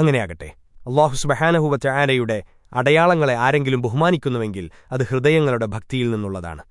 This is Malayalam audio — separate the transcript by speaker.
Speaker 1: അങ്ങനെയാകട്ടെ. അള്ളാഹുസുബഹാനഹുവറ്റ ആരയുടെ അടയാളങ്ങളെ ആരെങ്കിലും ബഹുമാനിക്കുന്നുവെങ്കിൽ അത് ഹൃദയങ്ങളുടെ ഭക്തിയിൽ നിന്നുള്ളതാണ്.